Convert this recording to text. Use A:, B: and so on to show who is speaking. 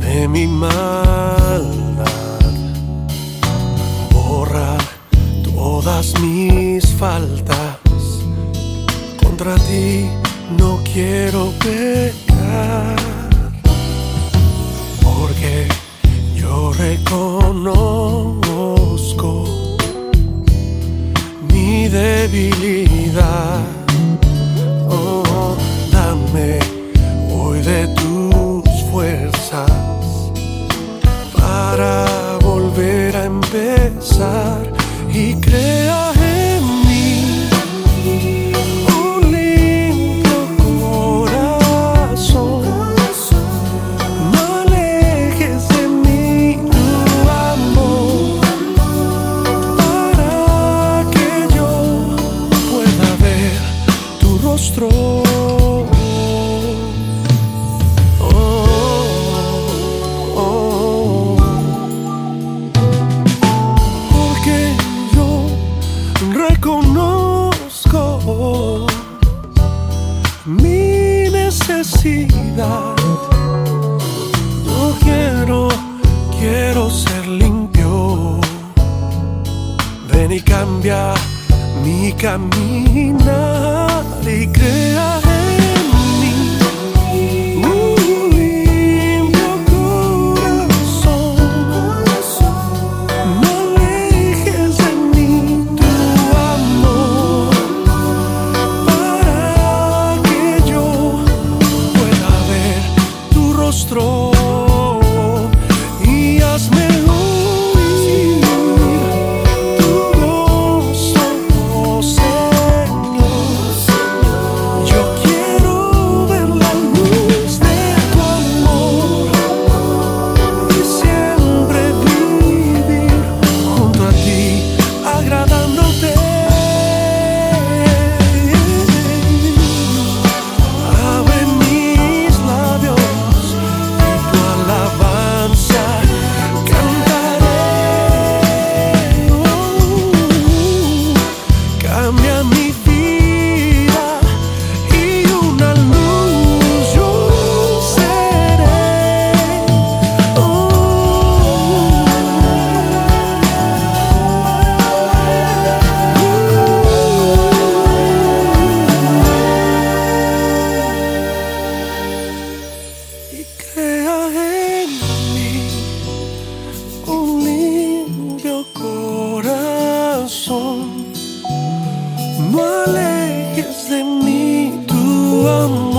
A: de mi maldad. Borra todas mis faltas. Contra ti no quiero pecar. Porque yo reconozco mi debilidad. Necesidad. Quiero, quiero ser limpio. Ven y cambia mi caminar y crea en mí un limpio corazón. No alejes de mí tu amor.